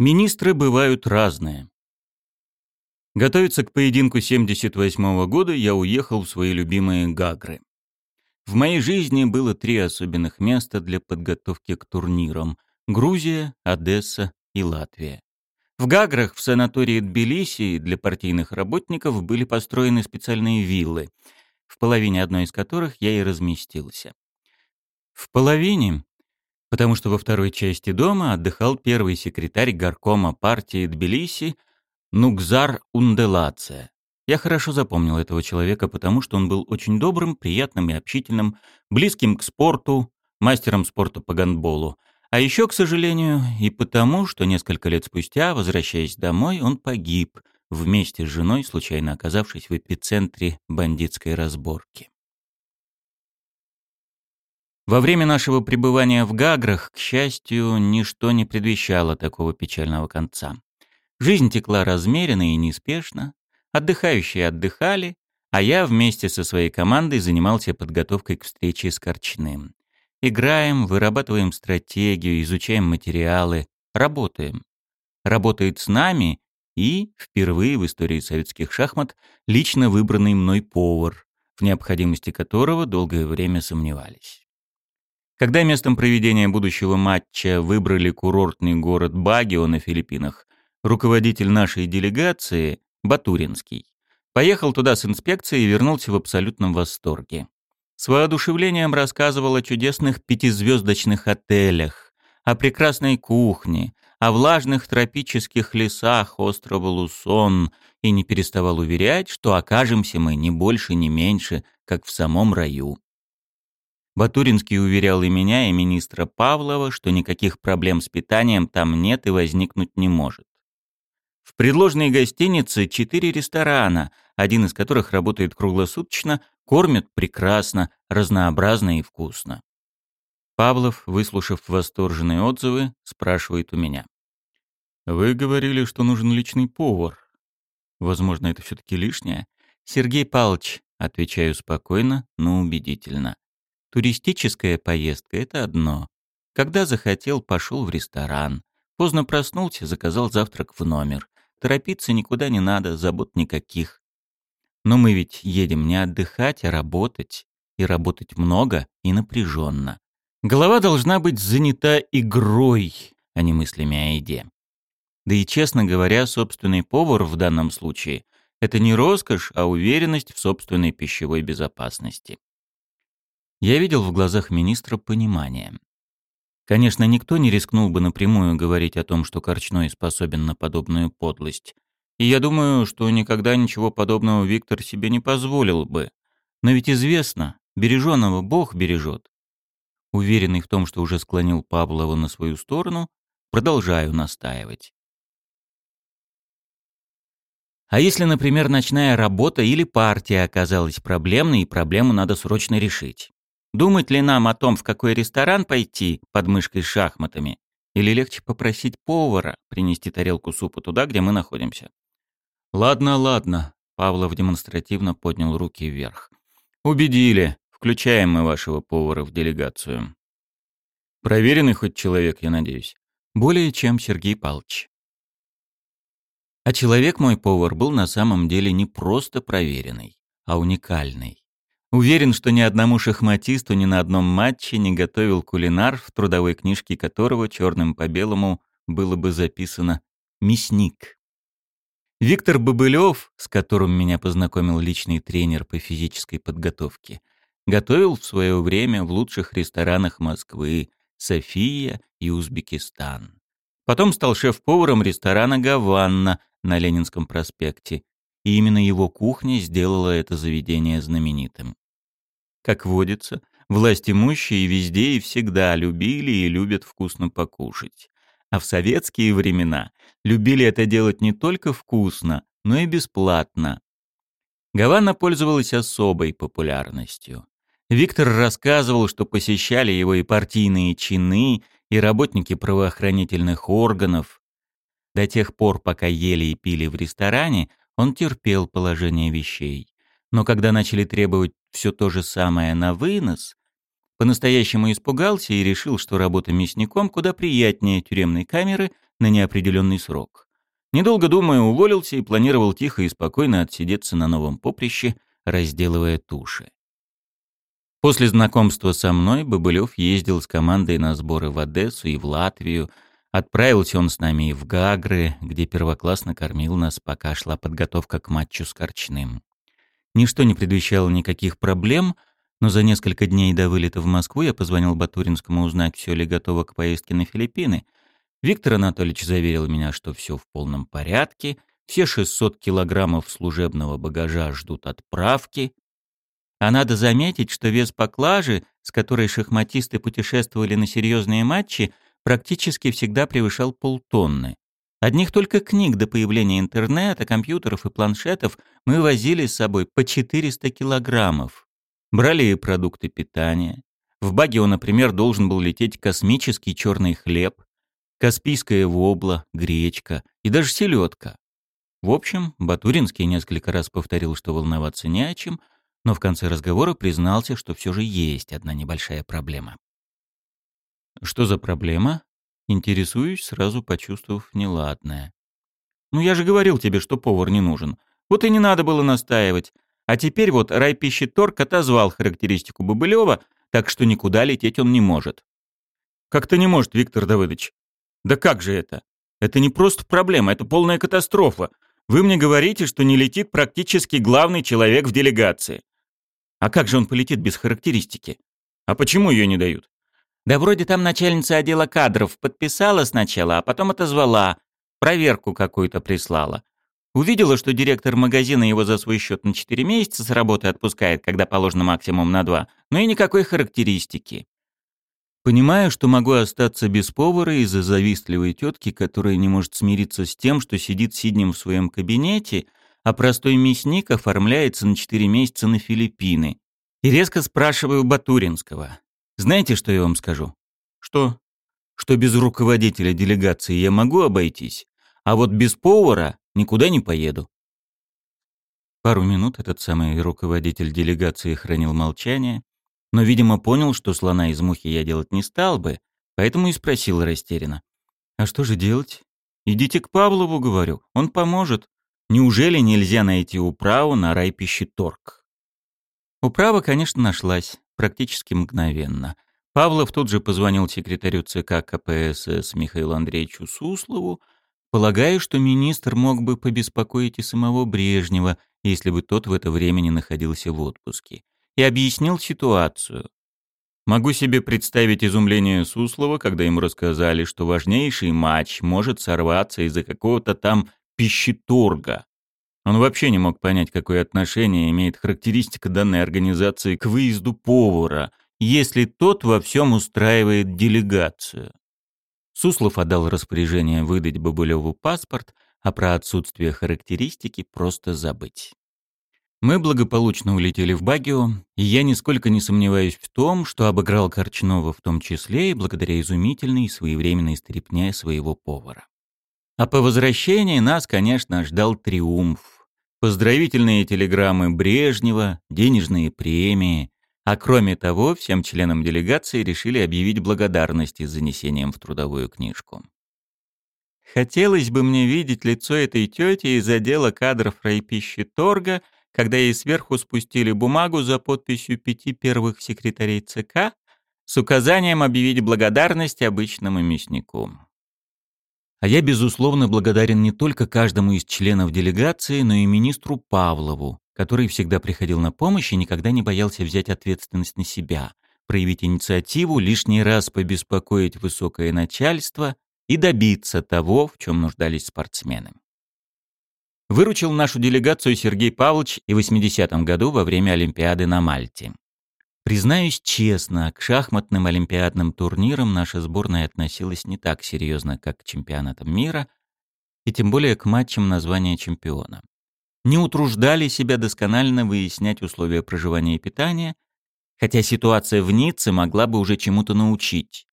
Министры бывают разные. Готовиться к поединку 78 года я уехал в свои любимые Гагры. В моей жизни было три особенных места для подготовки к турнирам – Грузия, Одесса и Латвия. В Гаграх в санатории Тбилиси для партийных работников были построены специальные виллы, в половине одной из которых я и разместился. В половине, потому что во второй части дома отдыхал первый секретарь горкома партии Тбилиси Нукзар Унделаце. Я хорошо запомнил этого человека, потому что он был очень добрым, приятным и общительным, близким к спорту, мастером спорта по гандболу, а еще, к сожалению, и потому, что несколько лет спустя, возвращаясь домой, он погиб вместе с женой, случайно оказавшись в эпицентре бандитской разборки. Во время нашего пребывания в Гаграх, к счастью, ничто не предвещало такого печального конца. Жизнь текла размеренно и неспешно, отдыхающие отдыхали, а я вместе со своей командой занимался подготовкой к встрече с Корчным. Играем, вырабатываем стратегию, изучаем материалы, работаем. Работает с нами и, впервые в истории советских шахмат, лично выбранный мной повар, в необходимости которого долгое время сомневались. Когда местом проведения будущего матча выбрали курортный город Багио на Филиппинах, руководитель нашей делегации, Батуринский, поехал туда с инспекцией и вернулся в абсолютном восторге. С воодушевлением рассказывал о чудесных пятизвездочных отелях, о прекрасной кухне, о влажных тропических лесах острова Лусон и не переставал уверять, что окажемся мы не больше, не меньше, как в самом раю. Батуринский уверял и меня, и министра Павлова, что никаких проблем с питанием там нет и возникнуть не может. В предложенной гостинице четыре ресторана, один из которых работает круглосуточно, кормят прекрасно, разнообразно и вкусно. Павлов, выслушав восторженные отзывы, спрашивает у меня. «Вы говорили, что нужен личный повар. Возможно, это все-таки лишнее?» «Сергей Павлович», — отвечаю спокойно, но убедительно. «Туристическая поездка — это одно. Когда захотел, пошел в ресторан. Поздно проснулся, заказал завтрак в номер. Торопиться никуда не надо, забот никаких. Но мы ведь едем не отдыхать, а работать. И работать много и напряженно. Голова должна быть занята игрой, а не мыслями о еде. Да и, честно говоря, собственный повар в данном случае – это не роскошь, а уверенность в собственной пищевой безопасности. Я видел в глазах министра понимание. Конечно, никто не рискнул бы напрямую говорить о том, что Корчной способен на подобную подлость. И я думаю, что никогда ничего подобного Виктор себе не позволил бы. Но ведь известно, береженного Бог бережет. Уверенный в том, что уже склонил Павлова на свою сторону, продолжаю настаивать. А если, например, ночная работа или партия оказалась проблемной, и проблему надо срочно решить? Думать ли нам о том, в какой ресторан пойти под мышкой с шахматами? Или легче попросить повара принести тарелку супа туда, где мы находимся? Ладно, ладно. Павлов демонстративно поднял руки вверх. Убедили. Включаем мы вашего повара в делегацию. Проверенный хоть человек, я надеюсь. Более чем Сергей Павлович. А человек мой повар был на самом деле не просто проверенный, а уникальный. Уверен, что ни одному шахматисту ни на одном матче не готовил кулинар, в трудовой книжке которого черным по белому было бы записано «мясник». Виктор Бобылев, с которым меня познакомил личный тренер по физической подготовке, готовил в свое время в лучших ресторанах Москвы «София» и «Узбекистан». Потом стал шеф-поваром ресторана «Гаванна» на Ленинском проспекте и именно его кухня сделала это заведение знаменитым. Как водится, власть имущие везде и всегда любили и любят вкусно покушать. А в советские времена любили это делать не только вкусно, но и бесплатно. Гавана пользовалась особой популярностью. Виктор рассказывал, что посещали его и партийные чины, и работники правоохранительных органов. До тех пор, пока ели и пили в ресторане, он терпел положение вещей. Но когда начали требовать все то же самое на вынос, по-настоящему испугался и решил, что работа мясником куда приятнее тюремной камеры, на неопределенный срок. Недолго думая, уволился и планировал тихо и спокойно отсидеться на новом поприще, разделывая туши. После знакомства со мной Бобылев ездил с командой на сборы в Одессу и в Латвию. Отправился он с нами и в Гагры, где первоклассно кормил нас, пока шла подготовка к матчу с Корчным. Ничто не предвещало никаких проблем, но за несколько дней до вылета в Москву я позвонил Батуринскому узнать, все ли готово к поездке на Филиппины. Виктор Анатольевич заверил меня, что все в полном порядке, все 600 килограммов служебного багажа ждут отправки, а надо заметить, что вес поклажи, с которой шахматисты путешествовали на серьезные матчи, практически всегда превышал полтонны. Одних только книг до появления интернета, компьютеров и планшетов мы возили с собой по 400 килограммов. Брали и продукты питания. В Багио, например, должен был лететь космический черный хлеб, каспийская вобла, гречка и даже селедка. В общем, Батуринский несколько раз повторил, что волноваться не о чем — но в конце разговора признался, что все же есть одна небольшая проблема. «Что за проблема?» Интересуюсь, сразу почувствовав неладное. «Ну я же говорил тебе, что повар не нужен. Вот и не надо было настаивать. А теперь вот райпищеторг отозвал характеристику Бобылева, так что никуда лететь он не может». «Как-то не может, Виктор Давыдович». «Да как же это? Это не просто проблема, это полная катастрофа. Вы мне говорите, что не летит практически главный человек в делегации. А как же он полетит без характеристики? А почему ее не дают? Да вроде там начальница отдела кадров подписала сначала, а потом отозвала. Проверку какую-то прислала. Увидела, что директор магазина его за свой счет на 4 месяца с работы отпускает, когда положено максимум на 2, но и никакой характеристики. Понимаю, что могу остаться без повара из-за завистливой тетки, которая не может смириться с тем, что сидит сиднем в своем кабинете а простой мясник оформляется на 4 месяца на Филиппины. И резко спрашиваю Батуринского. Знаете, что я вам скажу? Что? Что без руководителя делегации я могу обойтись, а вот без повара никуда не поеду. Пару минут этот самый руководитель делегации хранил молчание, но, видимо, понял, что слона из мухи я делать не стал бы, поэтому и спросил растерянно. «А что же делать?» «Идите к Павлову, — говорю, — он поможет. Неужели нельзя найти управу на райпищеторг? Управа, конечно, нашлась, практически мгновенно. Павлов тут же позвонил секретарю ЦК КПСС Михаилу Андреевичу Суслову, полагая, что министр мог бы побеспокоить и самого Брежнева, если бы тот в это время не находился в отпуске, и объяснил ситуацию. Могу себе представить изумление Суслова, когда ему рассказали, что важнейший матч может сорваться из-за какого-то там пищеторга. Он вообще не мог понять, какое отношение имеет характеристика данной организации к выезду повара, если тот во всем устраивает делегацию. Суслов отдал распоряжение выдать Бабулеву паспорт, а про отсутствие характеристики просто забыть. Мы благополучно улетели в Багио, и я нисколько не сомневаюсь в том, что обыграл Корчнова в том числе и благодаря изумительной и своевременной стряпне своего повара. А по возвращении нас, конечно, ждал триумф. Поздравительные телеграммы Брежнева, денежные премии. А кроме того, всем членам делегации решили объявить благодарность с занесением в трудовую книжку. Хотелось бы мне видеть лицо этой тети из отдела кадров райпищи торга, когда ей сверху спустили бумагу за подписью пяти первых секретарей ЦК с указанием объявить благодарность обычному мяснику. А я, безусловно, благодарен не только каждому из членов делегации, но и министру Павлову, который всегда приходил на помощь и никогда не боялся взять ответственность на себя, проявить инициативу, лишний раз побеспокоить высокое начальство и добиться того, в чем нуждались спортсмены. Выручил нашу делегацию Сергей Павлович и в 80-м году во время Олимпиады на Мальте. Признаюсь честно, к шахматным олимпиадным турнирам наша сборная относилась не так серьезно, как к чемпионатам мира, и тем более к матчам названия чемпиона. Не утруждали себя досконально выяснять условия проживания и питания, хотя ситуация в Ницце могла бы уже чему-то научить.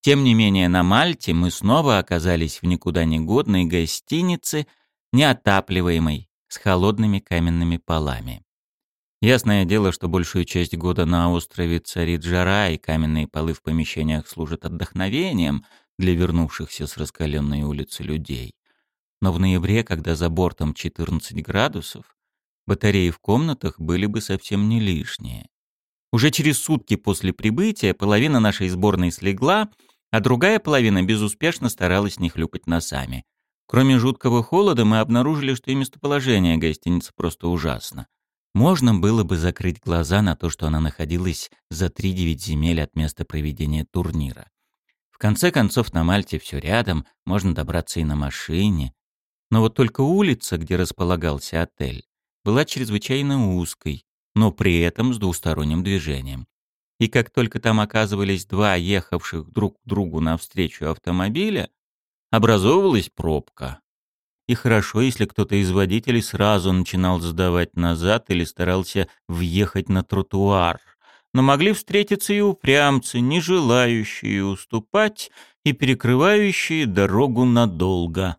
Тем не менее, на Мальте мы снова оказались в никуда не годной гостинице, неотапливаемой, с холодными каменными полами. Ясное дело, что большую часть года на острове царит жара, и каменные полы в помещениях служат отдохновением, для вернувшихся с раскаленной улицы людей. Но в ноябре, когда за бортом 14 градусов, батареи в комнатах были бы совсем не лишние. Уже через сутки после прибытия половина нашей сборной слегла, а другая половина безуспешно старалась не хлюпать носами. Кроме жуткого холода, мы обнаружили, что и местоположение гостиницы просто ужасно. Можно было бы закрыть глаза на то, что она находилась за 3-9 земель от места проведения турнира. В конце концов, на Мальте все рядом, можно добраться и на машине. Но вот только улица, где располагался отель, была чрезвычайно узкой, но при этом с двусторонним движением. И как только там оказывались два ехавших друг к другу навстречу автомобиля, образовывалась пробка. И хорошо, если кто-то из водителей сразу начинал сдавать назад или старался въехать на тротуар. Но могли встретиться и упрямцы, не желающие уступать и перекрывающие дорогу надолго.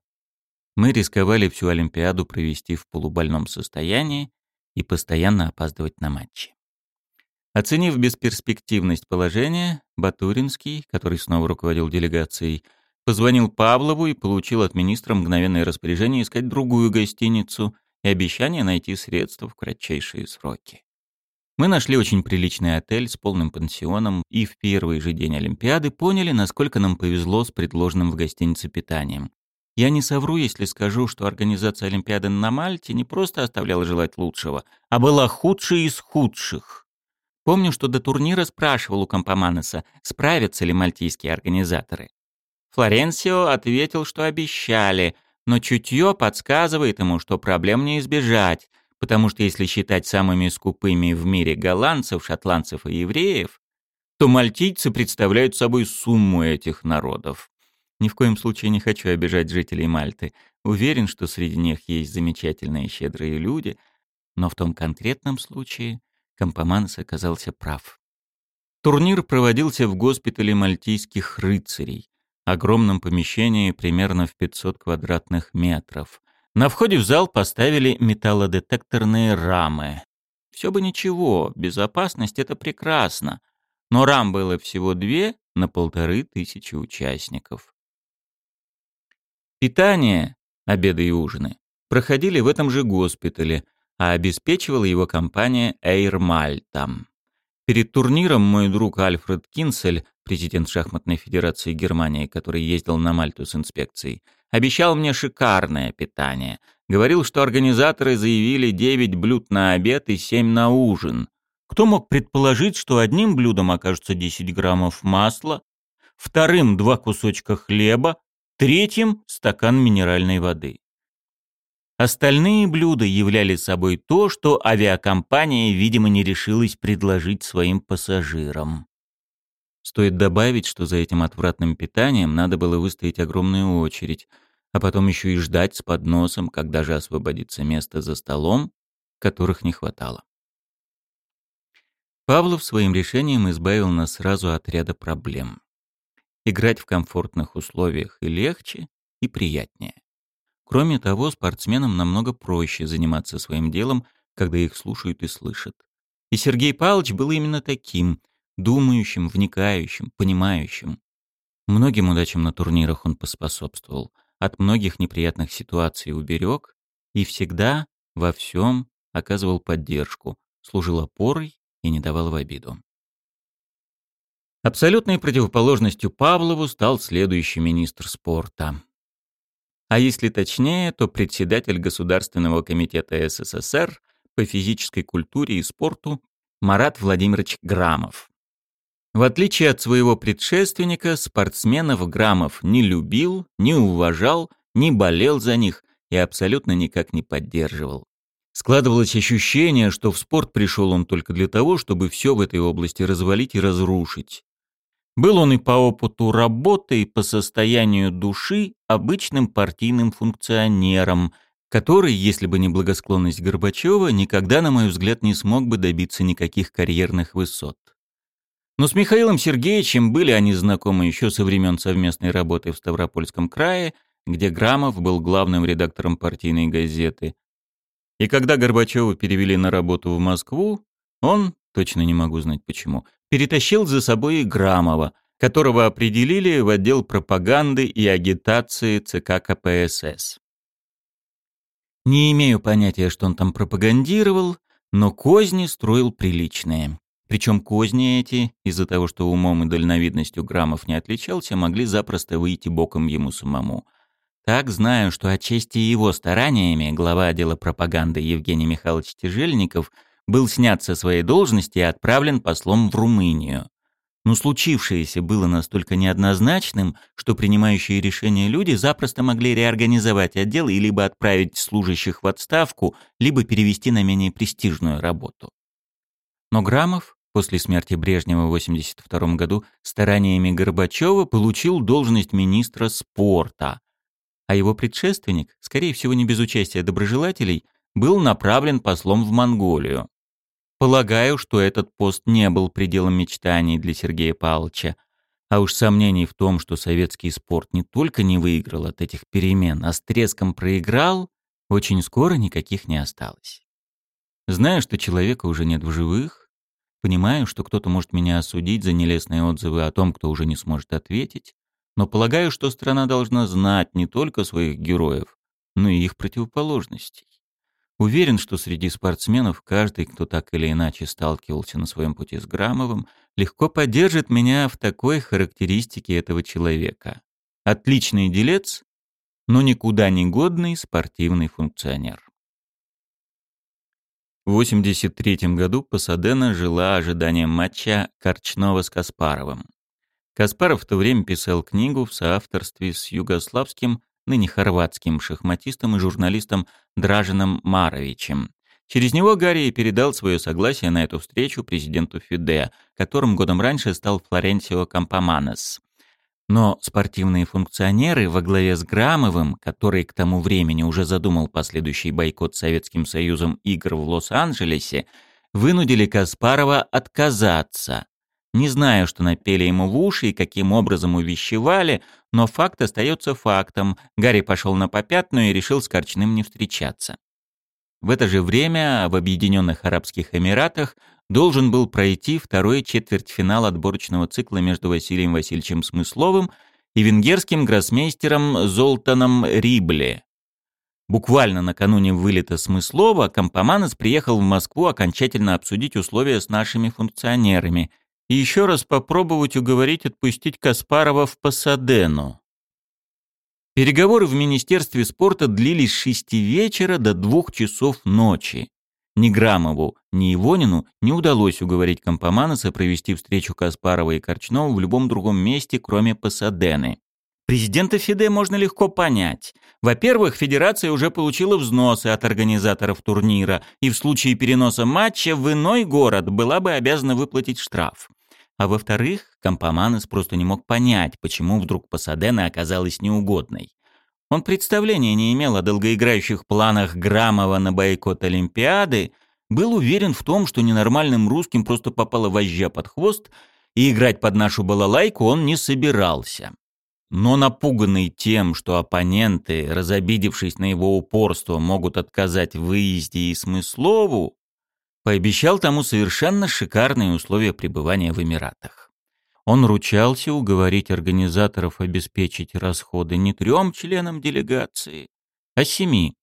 Мы рисковали всю Олимпиаду провести в полубольном состоянии и постоянно опаздывать на матчи. Оценив бесперспективность положения, Батуринский, который снова руководил делегацией, позвонил Павлову и получил от министра мгновенное распоряжение искать другую гостиницу и обещание найти средства в кратчайшие сроки. Мы нашли очень приличный отель с полным пансионом и в первый же день Олимпиады поняли, насколько нам повезло с предложенным в гостинице питанием. Я не совру, если скажу, что организация Олимпиады на Мальте не просто оставляла желать лучшего, а была худшей из худших. Помню, что до турнира спрашивал у Компоманеса, справятся ли мальтийские организаторы. Флоренсио ответил, что обещали, но чутье подсказывает ему, что проблем не избежать, потому что если считать самыми скупыми в мире голландцев, шотландцев и евреев, то мальтийцы представляют собой сумму этих народов. Ни в коем случае не хочу обижать жителей Мальты. Уверен, что среди них есть замечательные щедрые люди, но в том конкретном случае Компоманс оказался прав. Турнир проводился в госпитале мальтийских рыцарей, огромном помещении примерно в 500 квадратных метров. На входе в зал поставили металлодетекторные рамы. Все бы ничего, безопасность — это прекрасно. Но рам было всего две на полторы тысячи участников. Питание, обеды и ужины, проходили в этом же госпитале, а обеспечивала его компания Air Malta. Перед турниром мой друг Альфред Кинсель, президент шахматной федерации Германии, который ездил на Мальту с инспекцией, обещал мне шикарное питание. Говорил, что организаторы заявили 9 блюд на обед и 7 на ужин. Кто мог предположить, что одним блюдом окажется 10 граммов масла, вторым – два кусочка хлеба, Третьим – стакан минеральной воды. Остальные блюда являли собой то, что авиакомпания, видимо, не решилась предложить своим пассажирам. Стоит добавить, что за этим отвратным питанием надо было выстоять огромную очередь, а потом еще и ждать с подносом, когда же освободится место за столом, которых не хватало. Павлов своим решением избавил нас сразу от ряда проблем. Играть в комфортных условиях и легче, и приятнее. Кроме того, спортсменам намного проще заниматься своим делом, когда их слушают и слышат. И Сергей Павлович был именно таким, думающим, вникающим, понимающим. Многим удачам на турнирах он поспособствовал, от многих неприятных ситуаций уберег и всегда во всем оказывал поддержку, служил опорой и не давал в обиду. Абсолютной противоположностью Павлову стал следующий министр спорта. А если точнее, то председатель Государственного комитета СССР по физической культуре и спорту Марат Владимирович Грамов. В отличие от своего предшественника, спортсменов Грамов не любил, не уважал, не болел за них и абсолютно никак не поддерживал. Складывалось ощущение, что в спорт пришел он только для того, чтобы все в этой области развалить и разрушить. Был он и по опыту работы, и по состоянию души обычным партийным функционером, который, если бы не благосклонность Горбачева, никогда, на мой взгляд, не смог бы добиться никаких карьерных высот. Но с Михаилом Сергеевичем были они знакомы еще со времен совместной работы в Ставропольском крае, где Грамов был главным редактором партийной газеты. И когда Горбачева перевели на работу в Москву, он, точно не могу знать почему, перетащил за собой и Грамова, которого определили в отдел пропаганды и агитации ЦК КПСС. Не имею понятия, что он там пропагандировал, но козни строил приличные. Причем козни эти, из-за того, что умом и дальновидностью Грамов не отличался, могли запросто выйти боком ему самому. Так знаю, что отчасти его стараниями глава отдела пропаганды Евгений Михайлович Тяжельников был снят со своей должности и отправлен послом в Румынию. Но случившееся было настолько неоднозначным, что принимающие решения люди запросто могли реорганизовать отдел и либо отправить служащих в отставку, либо перевести на менее престижную работу. Но Грамов после смерти Брежнева в 1982 году стараниями Горбачева получил должность министра спорта, а его предшественник, скорее всего не без участия доброжелателей, был направлен послом в Монголию. Полагаю, что этот пост не был пределом мечтаний для Сергея Павловича, а уж сомнений в том, что советский спорт не только не выиграл от этих перемен, а с треском проиграл, очень скоро никаких не осталось. Знаю, что человека уже нет в живых, Понимаю, что кто-то может меня осудить за нелестные отзывы о том, кто уже не сможет ответить, но полагаю, что страна должна знать не только своих героев, но и их противоположностей. Уверен, что среди спортсменов каждый, кто так или иначе сталкивался на своем пути с Грамовым, легко поддержит меня в такой характеристике этого человека. Отличный делец, но никуда не годный спортивный функционер. В 1983 году Пасадена жила ожиданием матча Корчнова с Каспаровым. Каспаров в то время писал книгу в соавторстве с югославским, ныне хорватским шахматистом и журналистом Дражином Маровичем. Через него Гарри передал свое согласие на эту встречу президенту ФИДЕ, которым годом раньше стал Флоренцио Кампоманес. Но спортивные функционеры во главе с Грамовым, который к тому времени уже задумал последующий бойкот Советским Союзом игр в Лос-Анджелесе, вынудили Каспарова отказаться. Не знаю, что напели ему в уши и каким образом увещевали, но факт остается фактом. Гарри пошел на попятную и решил с Корчным не встречаться. В это же время в Объединенных Арабских Эмиратах должен был пройти второй четвертьфинал отборочного цикла между Василием Васильевичем Смысловым и венгерским гроссмейстером Золтаном Рибле. Буквально накануне вылета Смыслова Компоманес приехал в Москву окончательно обсудить условия с нашими функционерами и еще раз попробовать уговорить отпустить Каспарова в Пасадену. Переговоры в Министерстве спорта длились с шести вечера до двух часов ночи. Ни Грамову, ни Ивонину не удалось уговорить Компоманеса провести встречу Каспарова и Корчнова в любом другом месте, кроме Пасадены. Президента ФИДЕ можно легко понять. Во-первых, федерация уже получила взносы от организаторов турнира, и в случае переноса матча в иной город была бы обязана выплатить штраф. А во-вторых, Компоманес просто не мог понять, почему вдруг Пасадена оказалась неугодной. Он представления не имел о долгоиграющих планах Грамова на бойкот Олимпиады, был уверен в том, что ненормальным русским просто попала вожжа под хвост, и играть под нашу балалайку он не собирался. Но напуганный тем, что оппоненты, разобидевшись на его упорство, могут отказать в выезде и Смыслову, пообещал тому совершенно шикарные условия пребывания в Эмиратах. Он ручался уговорить организаторов обеспечить расходы не трем членам делегации, а семи.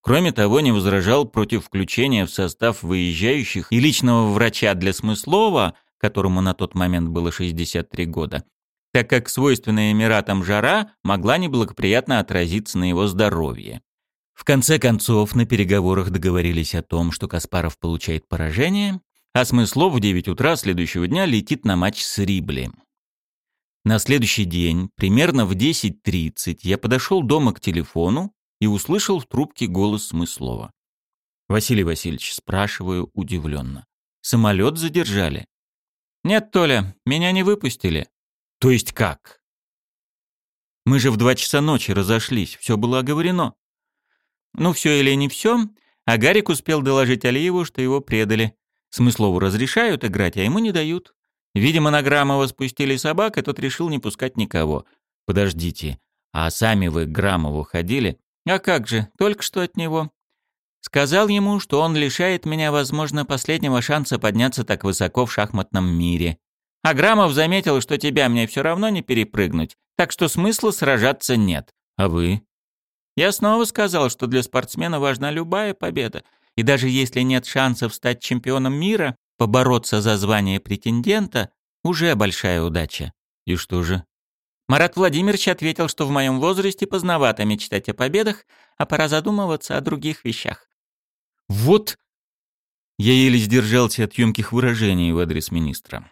Кроме того, не возражал против включения в состав выезжающих и личного врача для Смыслова, которому на тот момент было 63 года, так как свойственная Эмиратам жара могла неблагоприятно отразиться на его здоровье. В конце концов, на переговорах договорились о том, что Каспаров получает поражение, а Смыслов в 9 утра следующего дня летит на матч с Рибли. На следующий день, примерно в 10.30, я подошел дома к телефону и услышал в трубке голос Смыслова. «Василий Васильевич, спрашиваю удивленно. Самолет задержали?» «Нет, Толя, меня не выпустили». «То есть как?» «Мы же в два часа ночи разошлись, все было оговорено». «Ну, все или не все, а Гарик успел доложить Алиеву, что его предали. Смыслову разрешают играть, а ему не дают. Видимо, на Грамова спустили собак, и тот решил не пускать никого. Подождите, а сами вы к Грамову ходили? А как же, только что от него. Сказал ему, что он лишает меня, возможно, последнего шанса подняться так высоко в шахматном мире. А Грамов заметил, что тебя мне все равно не перепрыгнуть, так что смысла сражаться нет. А вы? Я снова сказал, что для спортсмена важна любая победа. И даже если нет шансов стать чемпионом мира, побороться за звание претендента – уже большая удача. И что же? Марат Владимирович ответил, что в моем возрасте поздновато мечтать о победах, а пора задумываться о других вещах. Вот! Я еле сдержался от емких выражений в адрес министра.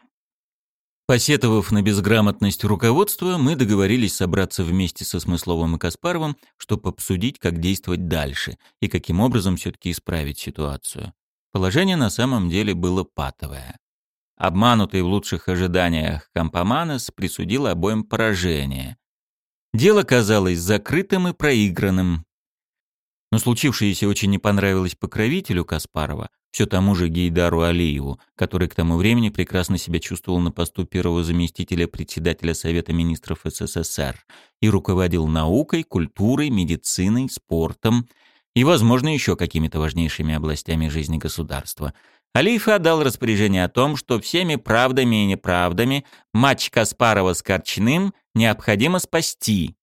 Посетовав на безграмотность руководства, мы договорились собраться вместе со Смысловым и Каспаровым, чтобы обсудить, как действовать дальше и каким образом все-таки исправить ситуацию. Положение на самом деле было патовое. Обманутый в лучших ожиданиях Кампоманес присудил обоим поражение. Дело казалось закрытым и проигранным. Но случившееся очень не понравилось покровителю Каспарова, все тому же Гейдару Алиеву, который к тому времени прекрасно себя чувствовал на посту первого заместителя председателя Совета министров СССР и руководил наукой, культурой, медициной, спортом и, возможно, еще какими-то важнейшими областями жизни государства. Алиев отдал распоряжение о том, что всеми правдами и неправдами матч Каспарова с Корчным необходимо спасти,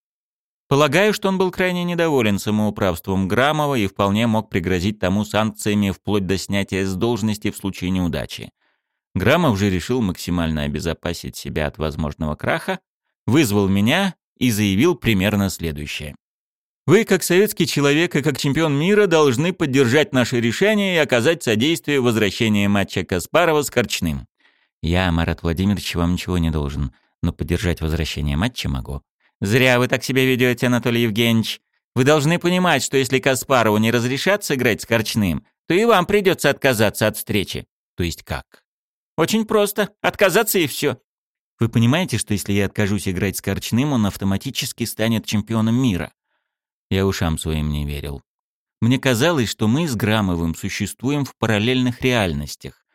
Полагаю, что он был крайне недоволен самоуправством Грамова и вполне мог пригрозить тому санкциями вплоть до снятия с должности в случае неудачи. Грамов же решил максимально обезопасить себя от возможного краха, вызвал меня и заявил примерно следующее. Вы, как советский человек и как чемпион мира, должны поддержать наше решение и оказать содействие возвращению матча Каспарова с Корчным. Я, Марат Владимирович, вам ничего не должен, но поддержать возвращение матча могу. «Зря вы так себя ведете, Анатолий Евгеньевич. Вы должны понимать, что если Каспарову не разрешат сыграть с Корчным, то и вам придется отказаться от встречи». «То есть как?» «Очень просто. Отказаться и все. Вы понимаете, что если я откажусь играть с Корчным, он автоматически станет чемпионом мира?» Я ушам своим не верил. Мне казалось, что мы с Грамовым существуем в параллельных реальностях.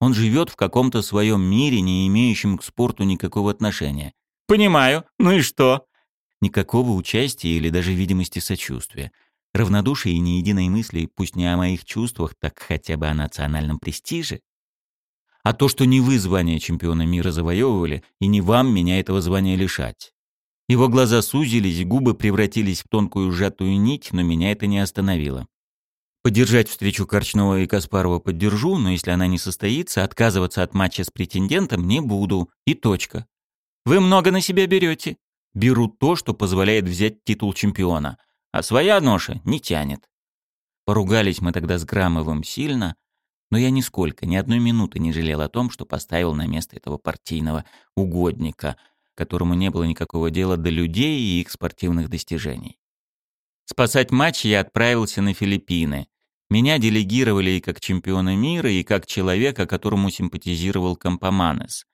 Он живет в каком-то своем мире, не имеющем к спорту никакого отношения. «Понимаю. Ну и что?» Никакого участия или даже видимости сочувствия. Равнодушие и ни единой мысли, пусть не о моих чувствах, так хотя бы о национальном престиже. А то, что не вы звание чемпиона мира завоевывали, и не вам меня этого звания лишать. Его глаза сузились, губы превратились в тонкую сжатую нить, но меня это не остановило. Поддержать встречу Корчнова и Каспарова поддержу, но если она не состоится, отказываться от матча с претендентом не буду. И точка. Вы много на себя берете. Беру то, что позволяет взять титул чемпиона, а своя ноша не тянет. Поругались мы тогда с Грамовым сильно, но я нисколько, ни одной минуты не жалел о том, что поставил на место этого партийного угодника, которому не было никакого дела до людей и их спортивных достижений. Спасать матч я отправился на Филиппины. Меня делегировали и как чемпиона мира, и как человека, которому симпатизировал Кампоманес.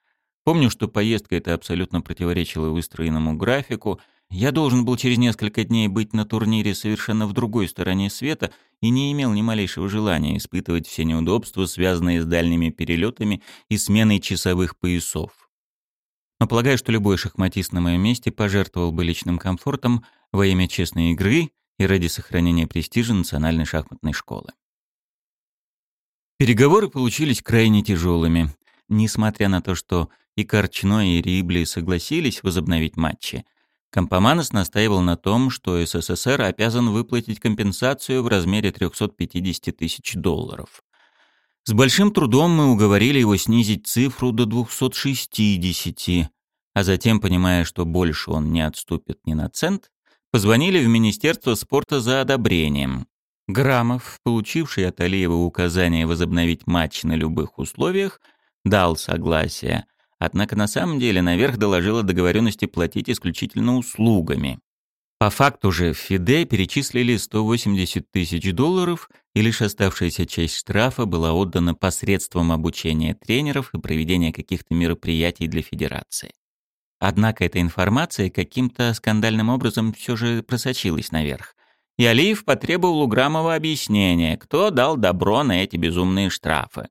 Помню, что поездка эта абсолютно противоречила выстроенному графику. Я должен был через несколько дней быть на турнире совершенно в другой стороне света и не имел ни малейшего желания испытывать все неудобства, связанные с дальними перелетами и сменой часовых поясов. Но полагаю, что любой шахматист на моем месте пожертвовал бы личным комфортом во имя честной игры и ради сохранения престижа национальной шахматной школы. Переговоры получились крайне тяжелыми. Несмотря на то, что и Корчной, и Рибли согласились возобновить матчи, Компоманос настаивал на том, что СССР обязан выплатить компенсацию в размере 350 тысяч долларов. С большим трудом мы уговорили его снизить цифру до 260, а затем, понимая, что больше он не отступит ни на цент, позвонили в Министерство спорта за одобрением. Грамов, получивший от Алиева указание возобновить матч на любых условиях, дал согласие, Однако на самом деле наверх доложила договоренности платить исключительно услугами. По факту же в ФИДЕ перечислили 180 тысяч долларов, и лишь оставшаяся часть штрафа была отдана посредством обучения тренеров и проведения каких-то мероприятий для федерации. Однако эта информация каким-то скандальным образом все же просочилась наверх. И Алиев потребовал у Грамова объяснения, кто дал добро на эти безумные штрафы.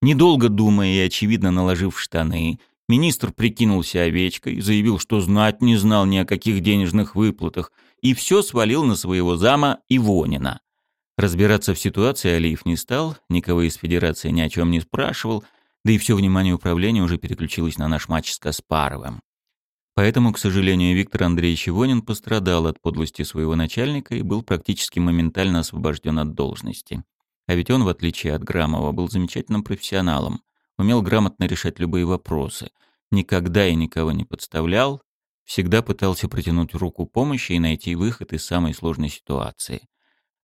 Недолго думая и очевидно наложив штаны, министр прикинулся овечкой, заявил, что знать не знал ни о каких денежных выплатах, и все свалил на своего зама Ивонина. Разбираться в ситуации Алиев не стал, никого из Федерации ни о чем не спрашивал, Да и все внимание управления уже переключилось на наш матч с Каспаровым. Поэтому, к сожалению, Виктор Андреевич Ивонин пострадал от подлости своего начальника и был практически моментально освобожден от должности. А ведь он, в отличие от Грамова, был замечательным профессионалом, умел грамотно решать любые вопросы, никогда и никого не подставлял, всегда пытался протянуть руку помощи и найти выход из самой сложной ситуации.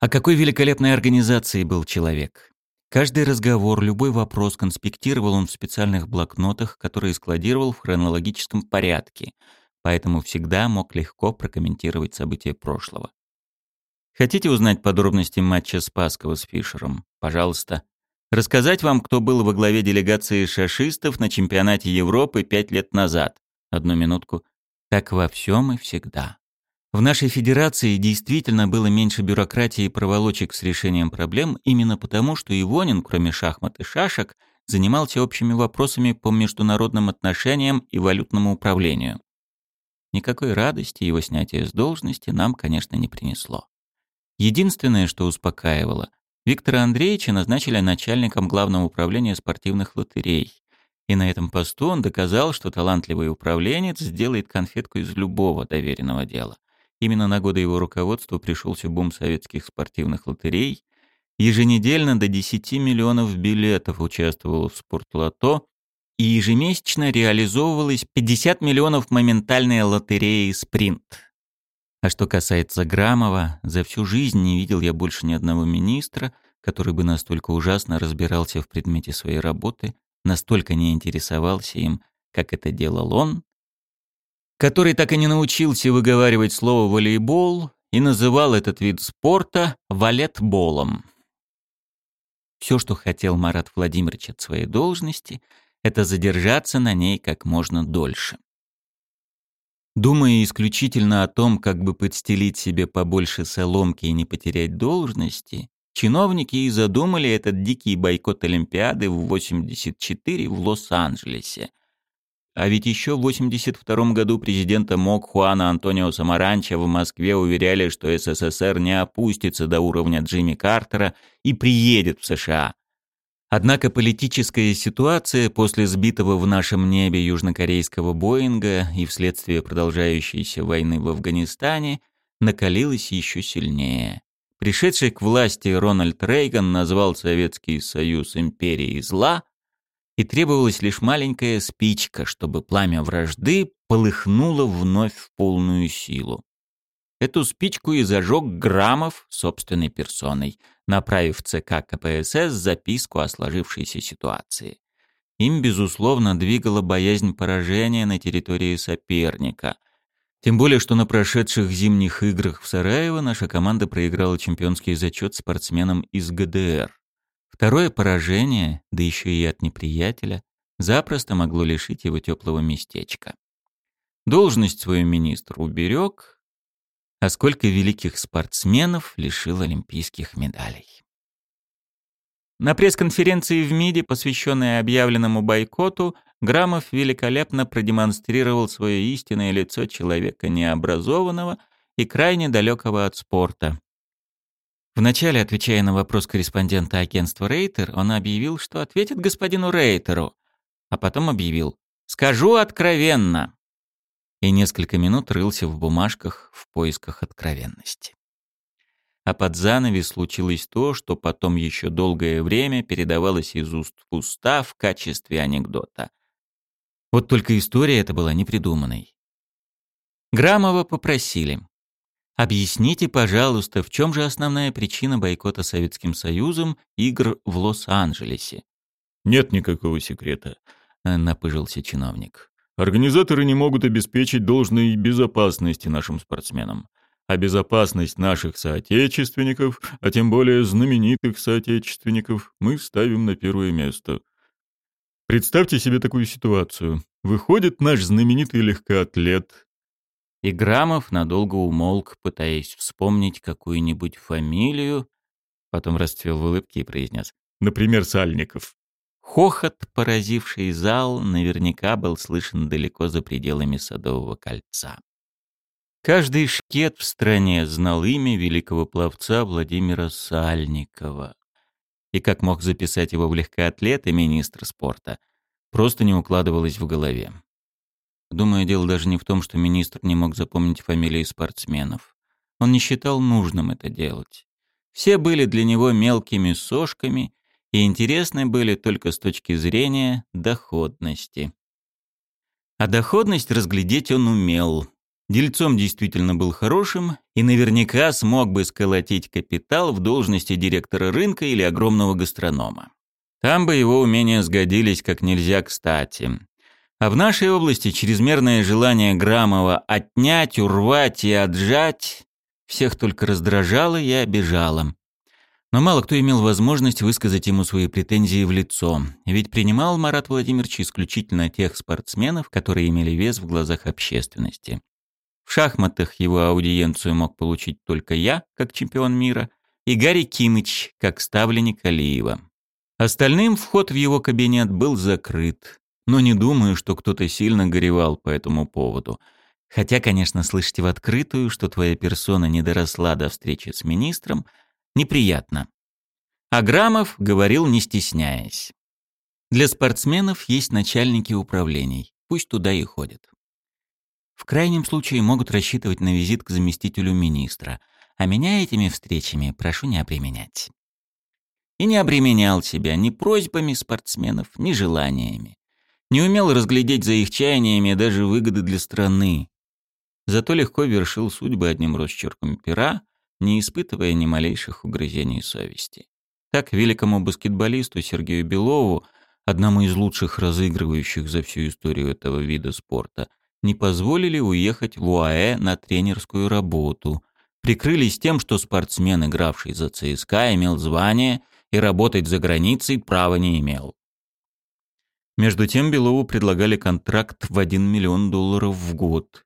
А какой великолепной организацией был человек! Каждый разговор, любой вопрос конспектировал он в специальных блокнотах, которые складировал в хронологическом порядке, поэтому всегда мог легко прокомментировать события прошлого. Хотите узнать подробности матча Спасского с Фишером? Пожалуйста. Рассказать вам, кто был во главе делегации шашистов на чемпионате Европы пять лет назад? Одну минутку. Так во всем и всегда. В нашей федерации действительно было меньше бюрократии и проволочек с решением проблем именно потому, что Ивонин, кроме шахмат и шашек, занимался общими вопросами по международным отношениям и валютному управлению. Никакой радости его снятие с должности нам, конечно, не принесло. Единственное, что успокаивало, Виктора Андреевича назначили начальником главного управления спортивных лотерей. И на этом посту он доказал, что талантливый управленец сделает конфетку из любого доверенного дела. Именно на годы его руководства пришелся бум советских спортивных лотерей. Еженедельно до 10 миллионов билетов участвовало в спортлото, и ежемесячно реализовывалось 50 миллионов моментальной лотереи «Спринт». А что касается Грамова, за всю жизнь не видел я больше ни одного министра, который бы настолько ужасно разбирался в предмете своей работы, настолько не интересовался им, как это делал он, который так и не научился выговаривать слово «волейбол» и называл этот вид спорта «валетболом». Все, что хотел Марат Владимирович от своей должности, это задержаться на ней как можно дольше. Думая исключительно о том, как бы подстелить себе побольше соломки и не потерять должности, чиновники и задумали этот дикий бойкот Олимпиады в 84 в Лос-Анджелесе. А ведь еще в 82 году президента МОК Хуана Антонио Самаранча в Москве уверяли, что СССР не опустится до уровня Джимми Картера и приедет в США. Однако политическая ситуация после сбитого в нашем небе южнокорейского Боинга и вследствие продолжающейся войны в Афганистане накалилась еще сильнее. Пришедший к власти Рональд Рейган назвал Советский Союз империей зла, и требовалась лишь маленькая спичка, чтобы пламя вражды полыхнуло вновь в полную силу. Эту спичку и зажег Грамов собственной персоной, направив ЦК КПСС записку о сложившейся ситуации. Им, безусловно, двигала боязнь поражения на территории соперника. Тем более, что на прошедших зимних играх в Сараево наша команда проиграла чемпионский зачет спортсменам из ГДР. Второе поражение, да еще и от неприятеля, запросто могло лишить его теплого местечка. Должность свою министр уберег, а сколько великих спортсменов лишил олимпийских медалей. На пресс-конференции в МИДе, посвященной объявленному бойкоту, Грамов великолепно продемонстрировал свое истинное лицо человека необразованного и крайне далекого от спорта. Вначале, отвечая на вопрос корреспондента агентства Рейтер, он объявил, что ответит господину Рейтеру, а потом объявил «Скажу откровенно, и несколько минут рылся в бумажках в поисках откровенности. А под занавес случилось то, что потом еще долгое время передавалось из уст в уста в качестве анекдота. Вот только история эта была непридуманной. Грамова попросили. Объясните, пожалуйста, в чем же основная причина бойкота Советским Союзом игр в Лос-Анджелесе? Нет никакого секрета, напыжился чиновник. Организаторы не могут обеспечить должной безопасности нашим спортсменам. А безопасность наших соотечественников, а тем более знаменитых соотечественников, мы ставим на первое место. Представьте себе такую ситуацию. Выходит наш знаменитый легкоатлет. И Грамов надолго умолк, пытаясь вспомнить какую-нибудь фамилию, потом расцвел в улыбке и произнес. Например, Сальников. Хохот, поразивший зал, наверняка был слышен далеко за пределами Садового кольца. Каждый шкет в стране знал имя великого пловца Владимира Сальникова. И как мог записать его в легкоатлеты министр спорта, просто не укладывалось в голове. Думаю, дело даже не в том, что министр не мог запомнить фамилии спортсменов. Он не считал нужным это делать. Все были для него мелкими сошками и интересны были только с точки зрения доходности. А доходность разглядеть он умел. Дельцом действительно был хорошим и наверняка смог бы сколотить капитал в должности директора рынка или огромного гастронома. Там бы его умения сгодились как нельзя кстати. А в нашей области чрезмерное желание Грамова отнять, урвать и отжать всех только раздражало и обижало. Но мало кто имел возможность высказать ему свои претензии в лицо, ведь принимал Марат Владимирович исключительно тех спортсменов, которые имели вес в глазах общественности. В шахматах его аудиенцию мог получить только я, как чемпион мира, и Гарри Кимыч, как ставленник Алиева. Остальным вход в его кабинет был закрыт, но не думаю, что кто-то сильно горевал по этому поводу. Хотя, конечно, слышите в открытую, что твоя персона не доросла до встречи с министром – неприятно. Аграмов говорил, не стесняясь. Для спортсменов есть начальники управлений, пусть туда и ходят. В крайнем случае могут рассчитывать на визит к заместителю министра, а меня этими встречами прошу не обременять. И не обременял себя ни просьбами спортсменов, ни желаниями. Не умел разглядеть за их чаяниями даже выгоды для страны. Зато легко вершил судьбы одним росчерком пера, не испытывая ни малейших угрызений совести. Так великому баскетболисту Сергею Белову, одному из лучших разыгрывающих за всю историю этого вида спорта, не позволили уехать в УАЭ на тренерскую работу. Прикрылись тем, что спортсмен, игравший за ЦСКА, имел звание и работать за границей права не имел. Между тем Белову предлагали контракт в 1 миллион долларов в год,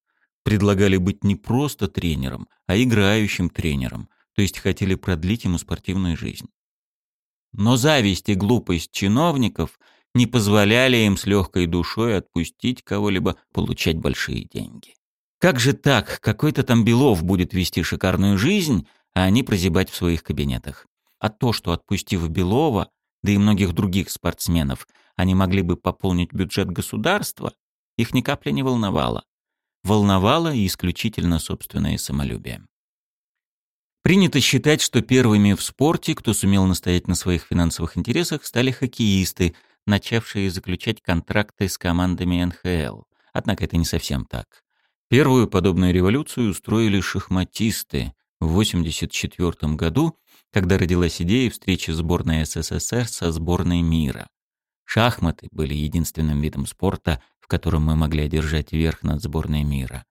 предлагали быть не просто тренером, а играющим тренером, то есть хотели продлить ему спортивную жизнь. Но зависть и глупость чиновников не позволяли им с легкой душой отпустить кого-либо получать большие деньги. Как же так, какой-то там Белов будет вести шикарную жизнь, а они прозябать в своих кабинетах? А то, что отпустив Белова, да и многих других спортсменов, они могли бы пополнить бюджет государства, их ни капли не волновало волновало исключительно собственное самолюбие. Принято считать, что первыми в спорте, кто сумел настоять на своих финансовых интересах, стали хоккеисты, начавшие заключать контракты с командами НХЛ. Однако это не совсем так. Первую подобную революцию устроили шахматисты в 1984 году, когда родилась идея встречи сборной СССР со сборной мира. Шахматы были единственным видом спорта, в котором мы могли одержать верх над сборной мира.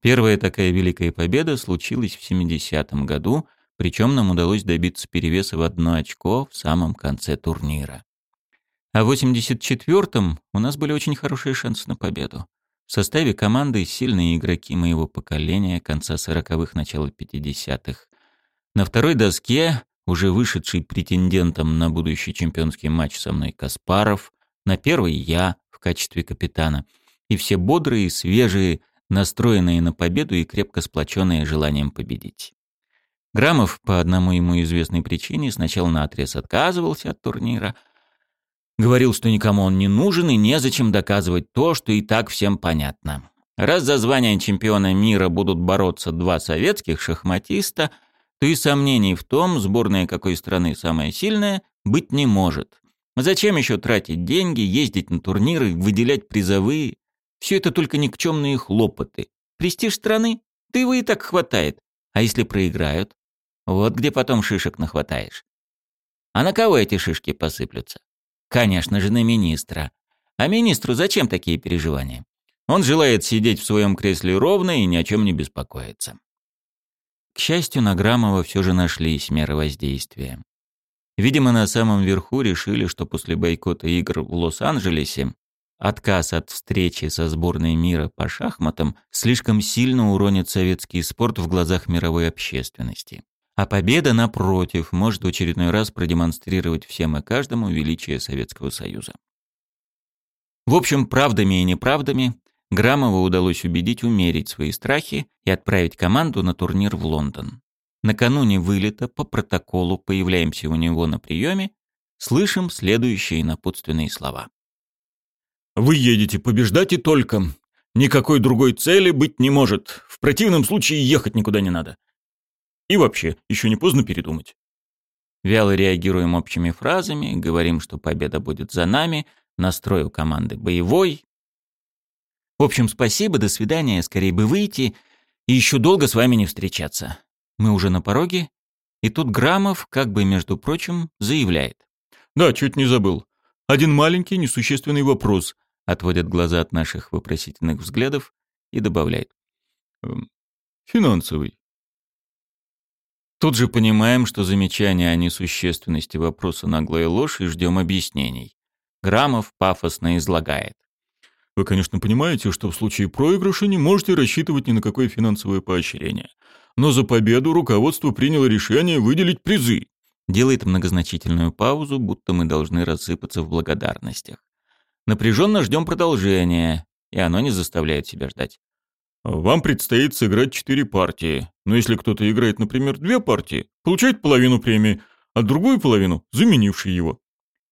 Первая такая великая победа случилась в 70-м году, причем нам удалось добиться перевеса в одно очко в самом конце турнира. А в 84-м у нас были очень хорошие шансы на победу. В составе команды сильные игроки моего поколения конца 40-х, начала 50-х. На второй доске уже вышедший претендентом на будущий чемпионский матч со мной Каспаров, на первый я, качестве капитана, и все бодрые, свежие, настроенные на победу и крепко сплоченные желанием победить. Грамов по одному ему известной причине сначала наотрез отказывался от турнира, говорил, что никому он не нужен и незачем доказывать то, что и так всем понятно. Раз за звание чемпиона мира будут бороться два советских шахматиста, то и сомнений в том, сборная какой страны самая сильная, быть не может. Зачем еще тратить деньги, ездить на турниры, выделять призовые? Все это только никчемные хлопоты. Престиж страны? Да его и так хватает. А если проиграют? Вот где потом шишек нахватаешь. А на кого эти шишки посыплются? Конечно же, на министра. А министру зачем такие переживания? Он желает сидеть в своем кресле ровно и ни о чем не беспокоиться. К счастью, на Грамова все же нашлись меры воздействия. Видимо, на самом верху решили, что после бойкота игр в Лос-Анджелесе отказ от встречи со сборной мира по шахматам слишком сильно уронит советский спорт в глазах мировой общественности. А победа, напротив, может в очередной раз продемонстрировать всем и каждому величие Советского Союза. В общем, правдами и неправдами Грамову удалось убедить умерить свои страхи и отправить команду на турнир в Лондон. Накануне вылета по протоколу появляемся у него на приеме, слышим следующие напутственные слова. Вы едете побеждать и только. Никакой другой цели быть не может. В противном случае ехать никуда не надо. И вообще, еще не поздно передумать. Вяло реагируем общими фразами, говорим, что победа будет за нами, настрой у команды боевой. В общем, спасибо, до свидания, скорее бы выйти и еще долго с вами не встречаться. Мы уже на пороге, и тут Грамов, как бы между прочим, заявляет. «Да, чуть не забыл. Один маленький несущественный вопрос», отводит глаза от наших вопросительных взглядов и добавляет. «Эм, «Финансовый». Тут же понимаем, что замечание о несущественности вопроса наглая ложь и ждем объяснений. Грамов пафосно излагает. Вы, конечно, понимаете, что в случае проигрыша не можете рассчитывать ни на какое финансовое поощрение. Но за победу руководство приняло решение выделить призы. Делает многозначительную паузу, будто мы должны рассыпаться в благодарностях. Напряженно ждем продолжения, и оно не заставляет себя ждать. Вам предстоит сыграть четыре партии. Но если кто-то играет, например, две партии, получает половину премии, а другую половину – заменивший его.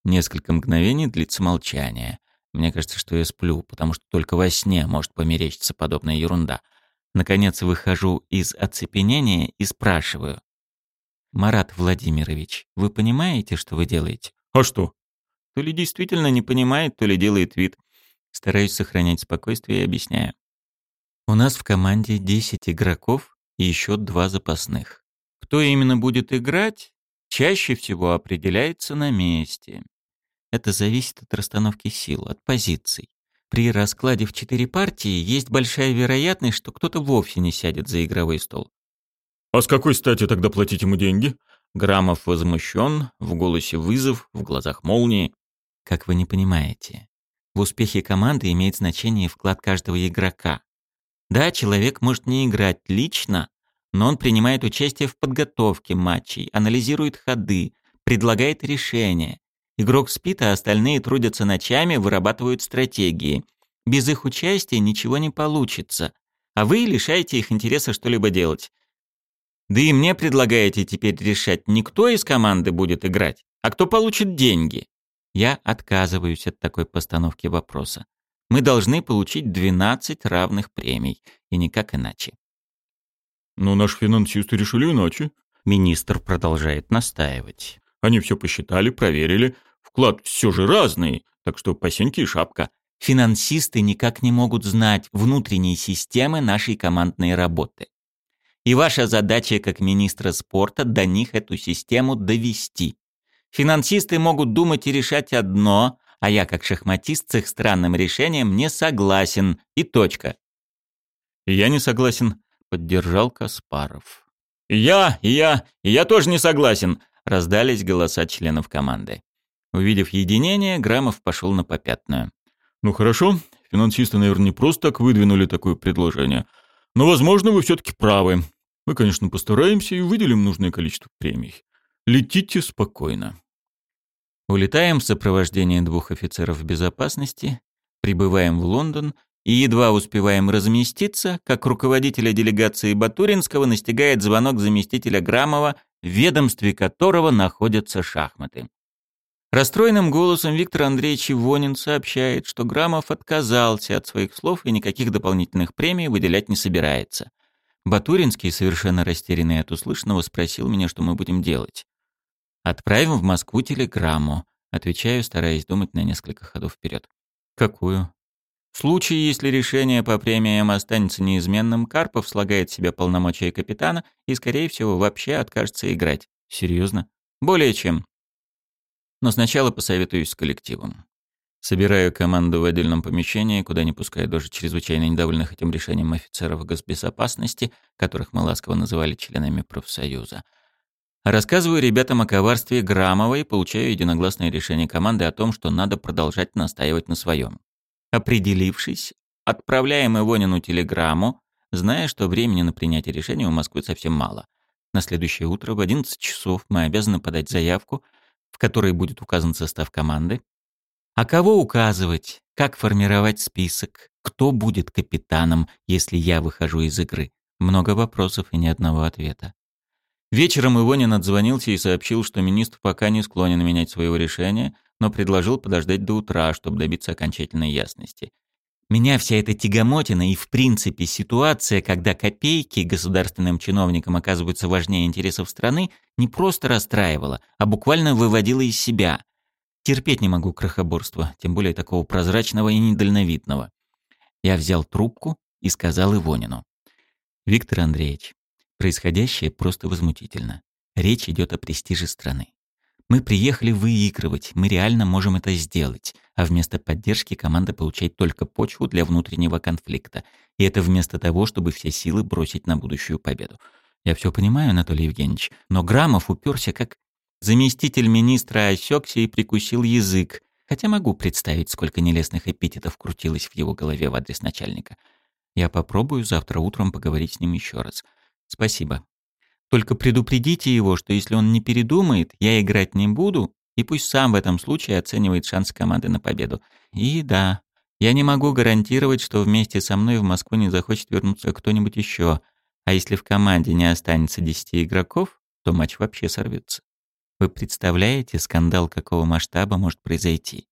Несколько мгновений длится молчание. Мне кажется, что я сплю, потому что только во сне может померещиться подобная ерунда. Наконец выхожу из оцепенения и спрашиваю. «Марат Владимирович, вы понимаете, что вы делаете?» «А что?» То ли действительно не понимает, то ли делает вид. Стараюсь сохранять спокойствие и объясняю. У нас в команде 10 игроков и еще два запасных. Кто именно будет играть, чаще всего определяется на месте. Это зависит от расстановки сил, от позиций. При раскладе в четыре партии есть большая вероятность, что кто-то вовсе не сядет за игровой стол. «А с какой стати тогда платить ему деньги?» Грамов возмущен, в голосе вызов, в глазах молнии. Как вы не понимаете, в успехе команды имеет значение вклад каждого игрока. Да, человек может не играть лично, но он принимает участие в подготовке матчей, анализирует ходы, предлагает решения. Игрок спит, а остальные трудятся ночами, вырабатывают стратегии. Без их участия ничего не получится, а вы лишаете их интереса что-либо делать. Да и мне предлагаете теперь решать, не кто из команды будет играть, а кто получит деньги. Я отказываюсь от такой постановки вопроса мы должны получить 12 равных премий, и никак иначе. Но наши финансисты решили иначе. Министр продолжает настаивать. Они все посчитали, проверили. Вклад все же разный, так что посеньки и шапка. Финансисты никак не могут знать внутренней системы нашей командной работы. И ваша задача как министра спорта до них эту систему довести. Финансисты могут думать и решать одно, а я, как шахматист с их странным решением, не согласен. И точка. «Я не согласен», — поддержал Каспаров. я, и я, и я тоже не согласен», — раздались голоса членов команды. Увидев единение, Грамов пошел на попятную. «Ну хорошо, финансисты, наверное, не просто так выдвинули такое предложение. Но, возможно, вы все-таки правы. Мы, конечно, постараемся и выделим нужное количество премий. Летите спокойно». Улетаем в сопровождении двух офицеров безопасности, прибываем в Лондон и едва успеваем разместиться, как руководителя делегации Батуринского настигает звонок заместителя Грамова, в ведомстве которого находятся шахматы. Расстроенным голосом Виктор Андреевич Ивонин сообщает, что Грамов отказался от своих слов и никаких дополнительных премий выделять не собирается. Батуринский, совершенно растерянный от услышанного, спросил меня, что мы будем делать. Отправим в Москву телеграмму. Отвечаю, стараясь думать на несколько ходов вперед. Какую? В случае, если решение по премиям останется неизменным, Карпов слагает в себя полномочия капитана и, скорее всего, вообще откажется играть. Серьезно? Более чем. Но сначала посоветуюсь с коллективом. Собираю команду в отдельном помещении, куда не пускаю даже чрезвычайно недовольных этим решением офицеров госбезопасности, которых мы ласково называли членами профсоюза. Рассказываю ребятам о коварстве Грамова и получаю единогласное решение команды о том, что надо продолжать настаивать на своем. Определившись, отправляем Ивонину телеграмму, зная, что времени на принятие решения у Москвы совсем мало. На следующее утро в 11 часов мы обязаны подать заявку, в которой будет указан состав команды. А кого указывать, как формировать список, кто будет капитаном, если я выхожу из игры. Много вопросов и ни одного ответа. Вечером Ивонин отзвонился и сообщил, что министр пока не склонен менять своего решения, но предложил подождать до утра, чтобы добиться окончательной ясности. Меня вся эта тягомотина и, в принципе, ситуация, когда копейки государственным чиновникам оказываются важнее интересов страны, не просто расстраивала, а буквально выводила из себя. Терпеть не могу крохоборства, тем более такого прозрачного и недальновидного. Я взял трубку и сказал Ивонину. «Виктор Андреевич, происходящее просто возмутительно. Речь идет о престиже страны. Мы приехали выигрывать, мы реально можем это сделать, а вместо поддержки команда получает только почву для внутреннего конфликта. И это вместо того, чтобы все силы бросить на будущую победу. Я все понимаю, Анатолий Евгеньевич, но Грамов уперся как заместитель министра осекся и прикусил язык, хотя могу представить, сколько нелестных эпитетов крутилось в его голове в адрес начальника. Я попробую завтра утром поговорить с ним еще раз. Спасибо. Только предупредите его, что если он не передумает, я играть не буду, и пусть сам в этом случае оценивает шанс команды на победу. И да, я не могу гарантировать, что вместе со мной в Москву не захочет вернуться кто-нибудь еще. А если в команде не останется 10 игроков, то матч вообще сорвется. Вы представляете, скандал какого масштаба может произойти?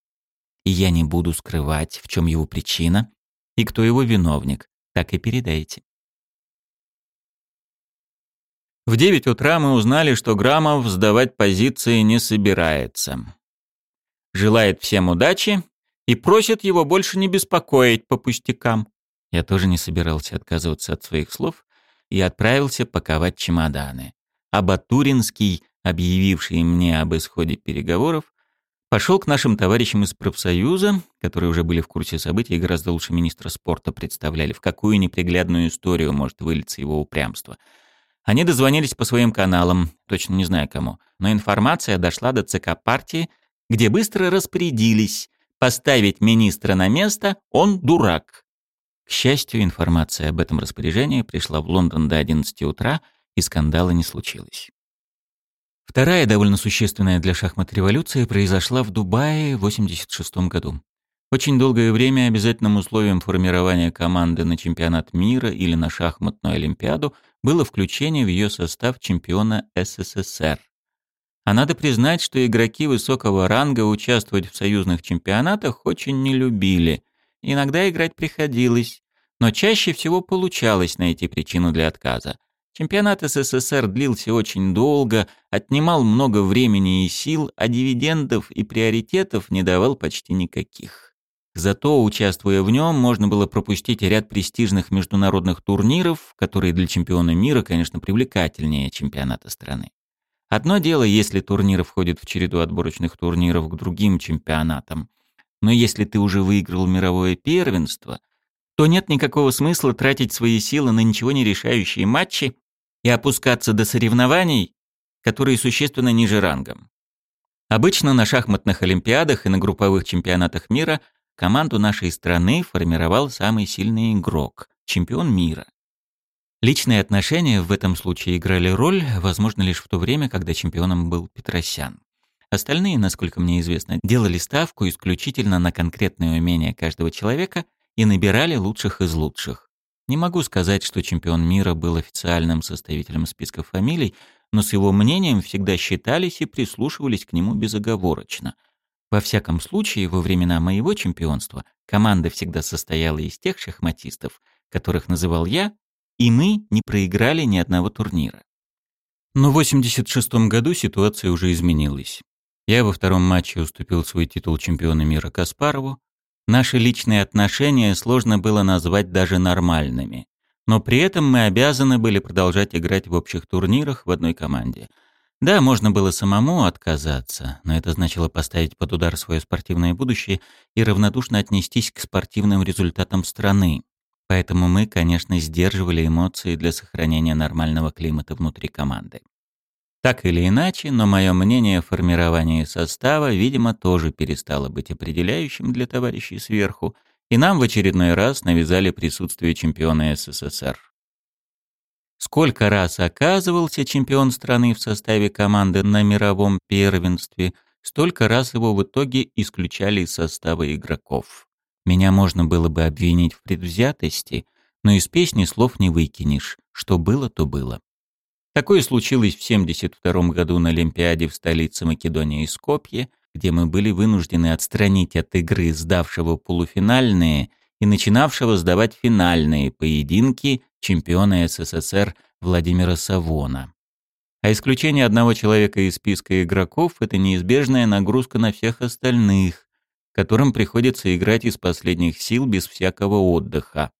И я не буду скрывать, в чем его причина и кто его виновник. Так и передайте. В 9 утра мы узнали, что Грамов сдавать позиции не собирается. Желает всем удачи и просит его больше не беспокоить по пустякам. Я тоже не собирался отказываться от своих слов и отправился паковать чемоданы. А Батуринский, объявивший мне об исходе переговоров, пошел к нашим товарищам из профсоюза, которые уже были в курсе событий и гораздо лучше министра спорта представляли, в какую неприглядную историю может вылиться его упрямство — они дозвонились по своим каналам, точно не знаю кому, но информация дошла до ЦК партии, где быстро распорядились поставить министра на место, он дурак. К счастью, информация об этом распоряжении пришла в Лондон до 11 утра, и скандала не случилось. Вторая довольно существенная для шахмат революция произошла в Дубае в 1986 году. Очень долгое время обязательным условием формирования команды на чемпионат мира или на шахматную олимпиаду было включение в ее состав чемпиона СССР. А надо признать, что игроки высокого ранга участвовать в союзных чемпионатах очень не любили. Иногда играть приходилось, но чаще всего получалось найти причину для отказа. Чемпионат СССР длился очень долго, отнимал много времени и сил, а дивидендов и приоритетов не давал почти никаких. Зато, участвуя в нем, можно было пропустить ряд престижных международных турниров, которые для чемпиона мира, конечно, привлекательнее чемпионата страны. Одно дело, если турнир входит в череду отборочных турниров к другим чемпионатам, но если ты уже выиграл мировое первенство, то нет никакого смысла тратить свои силы на ничего не решающие матчи и опускаться до соревнований, которые существенно ниже рангом. Обычно на шахматных олимпиадах и на групповых чемпионатах мира – Команду нашей страны формировал самый сильный игрок, чемпион мира. Личные отношения в этом случае играли роль, возможно, лишь в то время, когда чемпионом был Петросян. Остальные, насколько мне известно, делали ставку исключительно на конкретные умения каждого человека и набирали лучших из лучших. Не могу сказать, что чемпион мира был официальным составителем списка фамилий, но с его мнением всегда считались и прислушивались к нему безоговорочно – во всяком случае, во времена моего чемпионства команда всегда состояла из тех шахматистов, которых называл я, и мы не проиграли ни одного турнира. Но в 86 году ситуация уже изменилась. Я во втором матче уступил свой титул чемпиона мира Каспарову. Наши личные отношения сложно было назвать даже нормальными. Но при этом мы обязаны были продолжать играть в общих турнирах в одной команде – да, можно было самому отказаться, но это значило поставить под удар свое спортивное будущее и равнодушно отнестись к спортивным результатам страны. Поэтому мы, конечно, сдерживали эмоции для сохранения нормального климата внутри команды. Так или иначе, но мое мнение о формировании состава, видимо, тоже перестало быть определяющим для товарищей сверху, и нам в очередной раз навязали присутствие чемпиона СССР. Сколько раз оказывался чемпион страны в составе команды на мировом первенстве, столько раз его в итоге исключали из состава игроков. Меня можно было бы обвинить в предвзятости, но из песни слов не выкинешь. Что было, то было. Такое случилось в 1972 году на Олимпиаде в столице Македонии Скопье, где мы были вынуждены отстранить от игры сдавшего полуфинальные и начинавшего сдавать финальные поединки чемпиона СССР Владимира Савона. А исключение одного человека из списка игроков – это неизбежная нагрузка на всех остальных, которым приходится играть из последних сил без всякого отдыха.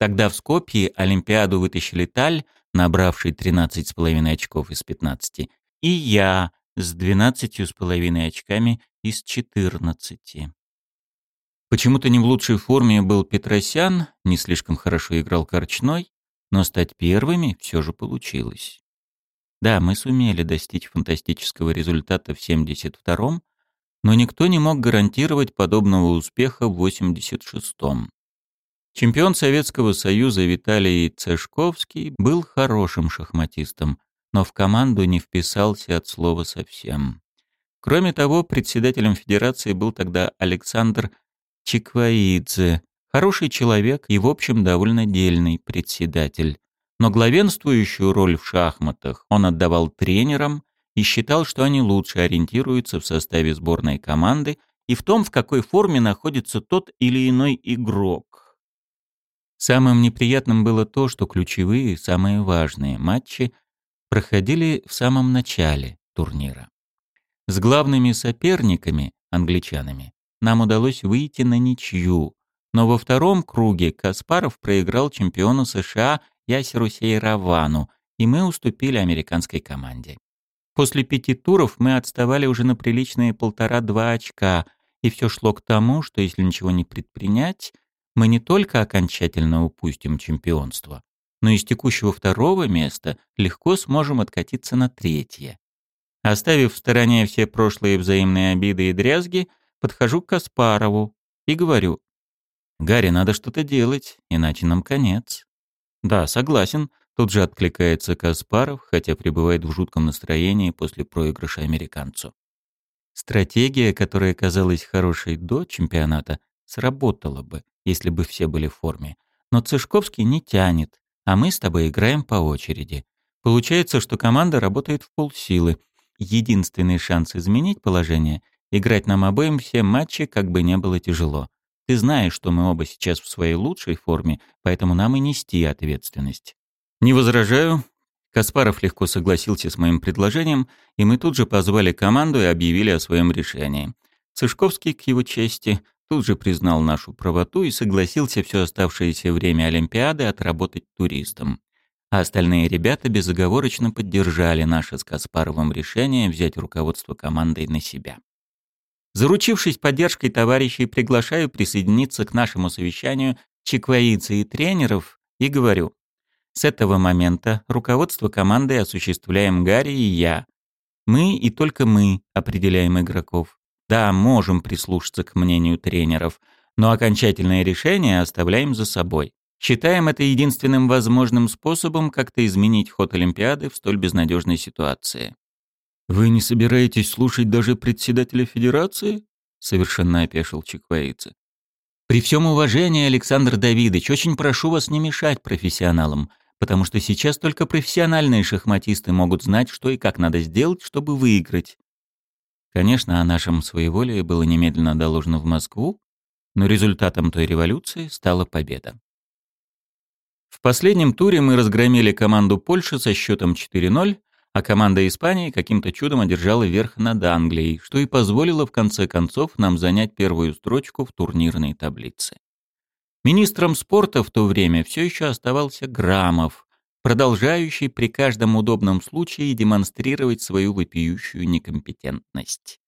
Тогда в Скопье Олимпиаду вытащили Таль, набравший 13,5 очков из 15, и я с 12,5 очками из 14. Почему-то не в лучшей форме был Петросян, не слишком хорошо играл Корчной, но стать первыми все же получилось. Да, мы сумели достичь фантастического результата в 72-м, но никто не мог гарантировать подобного успеха в 86-м. Чемпион Советского Союза Виталий Цешковский был хорошим шахматистом, но в команду не вписался от слова совсем. Кроме того, председателем федерации был тогда Александр Чикваидзе, хороший человек и, в общем, довольно дельный председатель. Но главенствующую роль в шахматах он отдавал тренерам и считал, что они лучше ориентируются в составе сборной команды и в том, в какой форме находится тот или иной игрок. Самым неприятным было то, что ключевые, самые важные матчи проходили в самом начале турнира. С главными соперниками, англичанами, нам удалось выйти на ничью, но во втором круге Каспаров проиграл чемпиону США Ясеру Сейравану, и мы уступили американской команде. После пяти туров мы отставали уже на приличные полтора-два очка, и все шло к тому, что если ничего не предпринять, мы не только окончательно упустим чемпионство, но из текущего второго места легко сможем откатиться на третье. Оставив в стороне все прошлые взаимные обиды и дрязги, подхожу к Каспарову и говорю, «Гарри, надо что-то делать, иначе нам конец». «Да, согласен», Тут же откликается Каспаров, хотя пребывает в жутком настроении после проигрыша американцу. Стратегия, которая казалась хорошей до чемпионата, сработала бы, если бы все были в форме. Но Цышковский не тянет, а мы с тобой играем по очереди. Получается, что команда работает в полсилы. Единственный шанс изменить положение — играть нам обоим все матчи, как бы не было тяжело. Ты знаешь, что мы оба сейчас в своей лучшей форме, поэтому нам и нести ответственность. «Не возражаю». Каспаров легко согласился с моим предложением, и мы тут же позвали команду и объявили о своем решении. Цышковский, к его чести, тут же признал нашу правоту и согласился все оставшееся время Олимпиады отработать туристом. А остальные ребята безоговорочно поддержали наше с Каспаровым решение взять руководство командой на себя. Заручившись поддержкой товарищей, приглашаю присоединиться к нашему совещанию чеквоицы и тренеров и говорю, с этого момента руководство командой осуществляем Гарри и я. Мы и только мы определяем игроков. Да, можем прислушаться к мнению тренеров, но окончательное решение оставляем за собой. Считаем это единственным возможным способом как-то изменить ход Олимпиады в столь безнадежной ситуации. «Вы не собираетесь слушать даже председателя Федерации?» — совершенно опешил Чиквоице. «При всем уважении, Александр Давидович, очень прошу вас не мешать профессионалам потому что сейчас только профессиональные шахматисты могут знать, что и как надо сделать, чтобы выиграть. Конечно, о нашем своеволии было немедленно доложено в Москву, но результатом той революции стала победа. В последнем туре мы разгромили команду Польши со счетом 4-0, а команда Испании каким-то чудом одержала верх над Англией, что и позволило в конце концов нам занять первую строчку в турнирной таблице. Министром спорта в то время все еще оставался Грамов, продолжающий при каждом удобном случае демонстрировать свою вопиющую некомпетентность.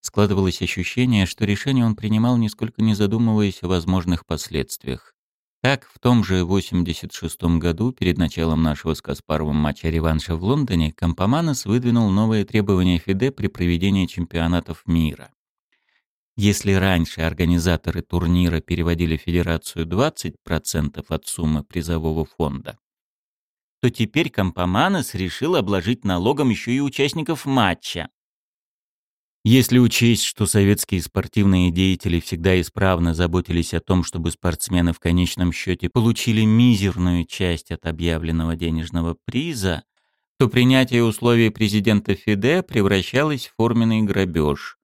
Складывалось ощущение, что решение он принимал, нисколько не задумываясь о возможных последствиях. Так, в том же 86 году, перед началом нашего с Каспаровым матча реванша в Лондоне, Компоманос выдвинул новые требования ФИДЕ при проведении чемпионатов мира. Если раньше организаторы турнира переводили федерацию 20% от суммы призового фонда, то теперь Компоманес решил обложить налогом еще и участников матча. Если учесть, что советские спортивные деятели всегда исправно заботились о том, чтобы спортсмены в конечном счете получили мизерную часть от объявленного денежного приза, то принятие условий президента ФИДЕ превращалось в форменный грабеж.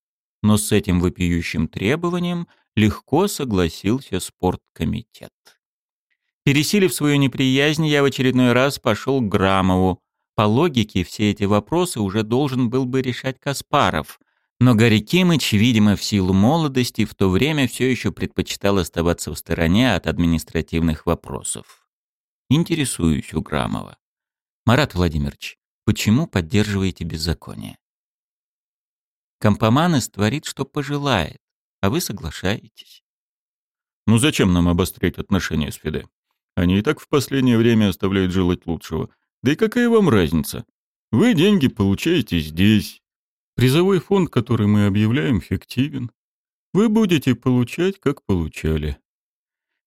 но с этим вопиющим требованием легко согласился спорткомитет. Пересилив свою неприязнь, я в очередной раз пошел к Грамову. По логике, все эти вопросы уже должен был бы решать Каспаров. Но Гарри Кимыч, видимо, в силу молодости, в то время все еще предпочитал оставаться в стороне от административных вопросов. Интересуюсь у Грамова. Марат Владимирович, почему поддерживаете беззаконие? Компоманес творит, что пожелает, а вы соглашаетесь. Ну зачем нам обострять отношения с Фиде? Они и так в последнее время оставляют желать лучшего. Да и какая вам разница? Вы деньги получаете здесь. Призовой фонд, который мы объявляем, фиктивен. Вы будете получать, как получали.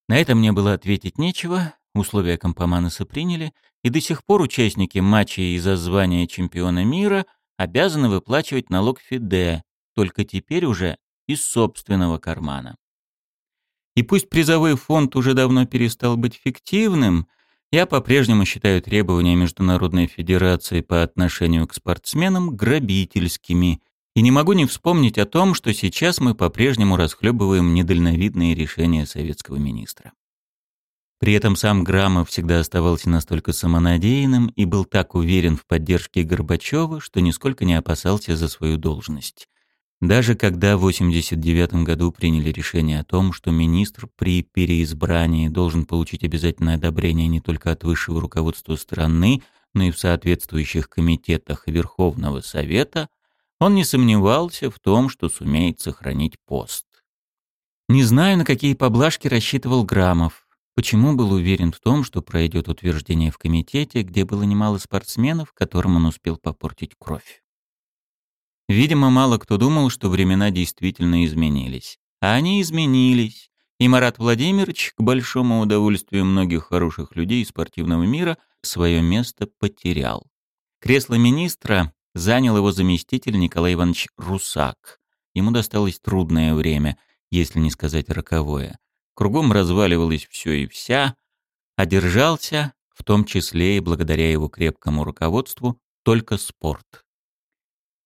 На это мне было ответить нечего, условия Компоманеса приняли, и до сих пор участники матчей из-за звания чемпиона мира обязаны выплачивать налог ФИДЕ, только теперь уже из собственного кармана. И пусть призовой фонд уже давно перестал быть фиктивным, я по-прежнему считаю требования Международной Федерации по отношению к спортсменам грабительскими и не могу не вспомнить о том, что сейчас мы по-прежнему расхлебываем недальновидные решения советского министра. При этом сам Грамов всегда оставался настолько самонадеянным и был так уверен в поддержке Горбачева, что нисколько не опасался за свою должность. Даже когда в 1989 году приняли решение о том, что министр при переизбрании должен получить обязательное одобрение не только от высшего руководства страны, но и в соответствующих комитетах Верховного Совета, он не сомневался в том, что сумеет сохранить пост. Не знаю, на какие поблажки рассчитывал Грамов. Почему был уверен в том, что пройдет утверждение в комитете, где было немало спортсменов, которым он успел попортить кровь? Видимо, мало кто думал, что времена действительно изменились. А они изменились. И Марат Владимирович, к большому удовольствию многих хороших людей спортивного мира, свое место потерял. Кресло министра занял его заместитель Николай Иванович Русак. Ему досталось трудное время, если не сказать роковое. Кругом разваливалось все и вся, а держался, в том числе и благодаря его крепкому руководству, только спорт.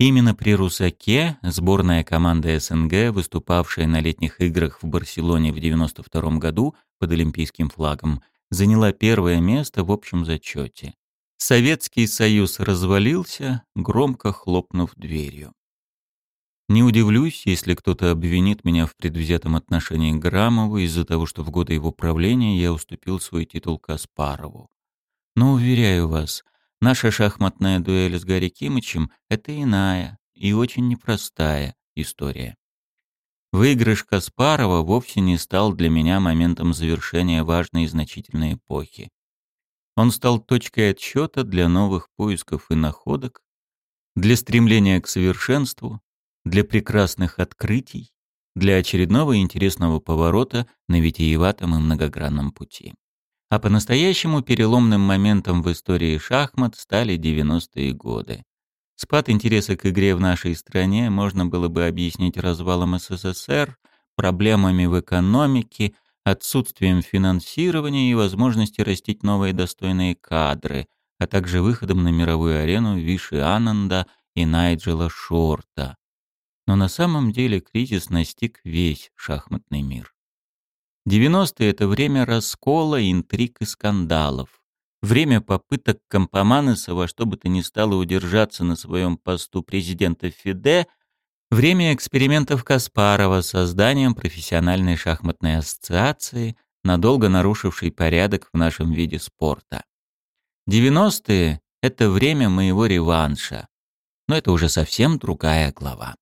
Именно при Русаке сборная команда СНГ, выступавшая на летних играх в Барселоне в 1992 году под олимпийским флагом, заняла первое место в общем зачете. Советский Союз развалился, громко хлопнув дверью. Не удивлюсь, если кто-то обвинит меня в предвзятом отношении к Грамову из-за того, что в годы его правления я уступил свой титул Каспарову. Но, уверяю вас, Наша шахматная дуэль с Гарри Кимычем — это иная и очень непростая история. Выигрыш Каспарова вовсе не стал для меня моментом завершения важной и значительной эпохи. Он стал точкой отсчета для новых поисков и находок, для стремления к совершенству, для прекрасных открытий, для очередного интересного поворота на витиеватом и многогранном пути. А по-настоящему переломным моментом в истории шахмат стали 90-е годы. Спад интереса к игре в нашей стране можно было бы объяснить развалом СССР, проблемами в экономике, отсутствием финансирования и возможности растить новые достойные кадры, а также выходом на мировую арену Виши Ананда и Найджела Шорта. Но на самом деле кризис настиг весь шахматный мир. 90-е — это время раскола, интриг и скандалов. Время попыток Компоманеса во что бы то ни стало удержаться на своем посту президента ФИДЕ, время экспериментов Каспарова с созданием профессиональной шахматной ассоциации, надолго нарушившей порядок в нашем виде спорта. 90-е — это время моего реванша, но это уже совсем другая глава.